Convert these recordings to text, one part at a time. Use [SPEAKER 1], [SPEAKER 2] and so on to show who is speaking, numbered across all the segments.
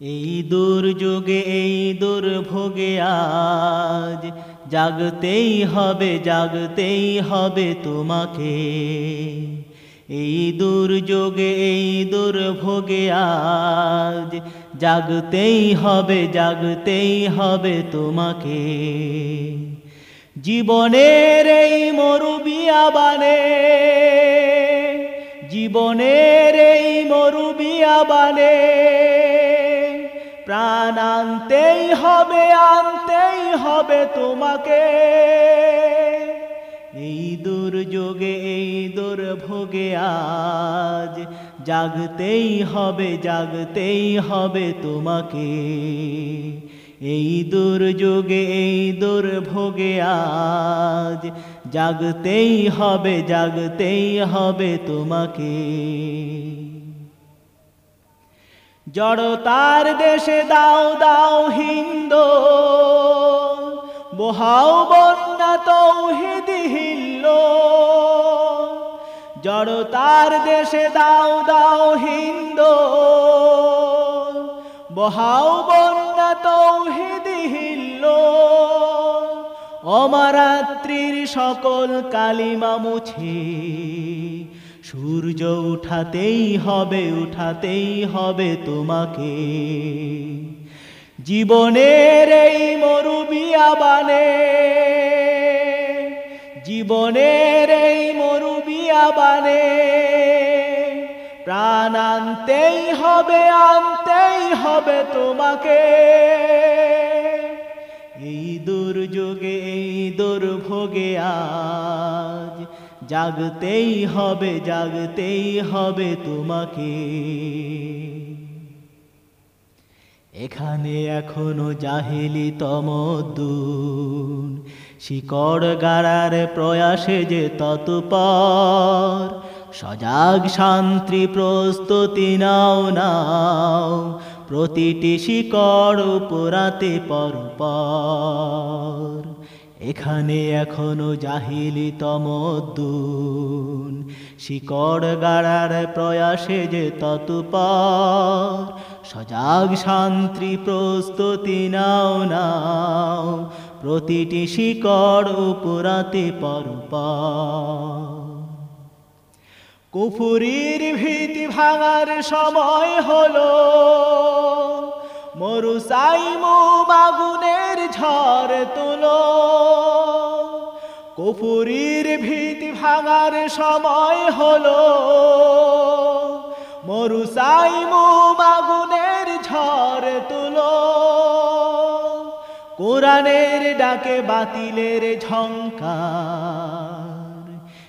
[SPEAKER 1] এই দুর্যোগে, এই দুর্ভোগে আজ জাগতেই হবে জাগতেই হবে তোমাকে। এই দুর্যোগে, এই দুর্ভোগে আজ জাগতেই হবে জাগতেই হবে তোমাকে। জীবনের এই মরুবিয়াবানে জীবনের এই মরুবিয়াবানে প্রাণ আনতেই হবে আনতেই হবে তোমাকে। এই দুর্যোগে, এই দুর্ভোগে আজ জাগতেই হবে জাগতেই হবে তোমাকে। এই দুর্যোগে, এই দুর্ভোগে আজ জাগতেই হবে জাগতেই হবে তোমাকে। জড়তার দেশে দাও দাও হিন্দ। বহাও বন্যা তৌহিদি হিল্ল। জড়তার দেশে দাও দাও হিন্দ। বহাও বন্যা তৌহিদি হিল্ল। অমারাত্রির সকল কালিমা মুছে সূর্য উঠাতেই হবে উঠাতেই হবে তোমাকে। জীবনের এই মরুবিয়াবানে জীবনের এই মরুবিয়াবানে প্রাণ আনতেই হবে আনতেই হবে তোমাকে। এই দুর্যোগে, এই দুর্ভোগে আজ জাগতেই হবে জাগতেই হবে তোমাকে। এখানে এখনও জাহিলি তমদ্দুন। শিকড় গাড়ার প্রয়াসে যে তৎপর, সজাগ শান্তি প্রস্তুতি নাও নাও। প্রতিটি শিকড় পোড়াতে পরপর। এখানে এখনও জাহিলি তমদ্দুন। শিকড় গাড়ার প্রয়াসে যে তৎপর, সজাগ শান্তি প্রস্তুতি নাও নাও। প্রতিটি শিকড় উপরাতে পরপর। কুফুরির ভীতি ভাঙার সময় হলো। মরুসাইমু বাগুনের ঝড় তুলো। কুফুরির ভীতি ভাঙার সময় হলো। মরুসাইমু বাগুনের ঝড় তুলো। কোরআনের ডাকে বাতিলের ঝঙ্কার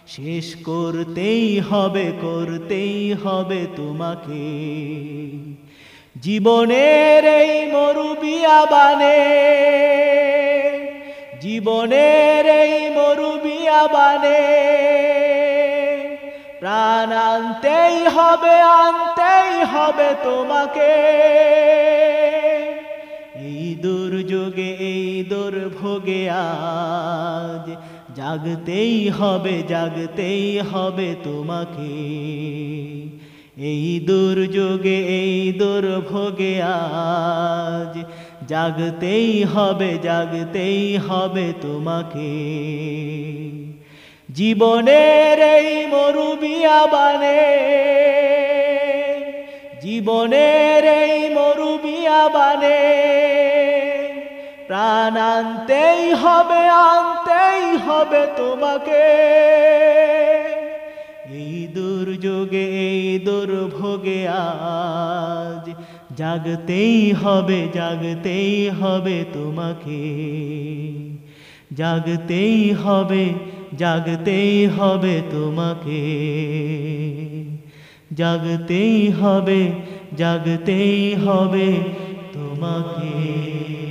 [SPEAKER 1] শেষ করতেই হবে করতেই হবে তোমাকে। জীবনের এই মরুবিয়াবানে জীবনের এই মরুবিয়াবানে প্রাণ আনতেই হবে আনতেই হবে তোমাকে। এই দুর্যোগে, এই দুর্ভোগে আজ জাগতেই হবে জাগতেই হবে তোমাকে। এই দুর্যোগে, এই দুর্ভোগে আজ জাগতেই হবে জাগতেই হবে তোমাকে। জীবনের এই মরুবিয়াবানে জীবনের এই মরুবিয়াবানে প্রাণ আনতেই হবে আনতেই হবে তোমাকে। এই দুর্যোগে, এই দুর্ভোগে আজ জাগতেই হবে জাগতেই হবে তোমাকে। জাগতেই হবে জাগতেই হবে তোমাকে। জাগতেই হবে জাগতেই হবে তোমাকে।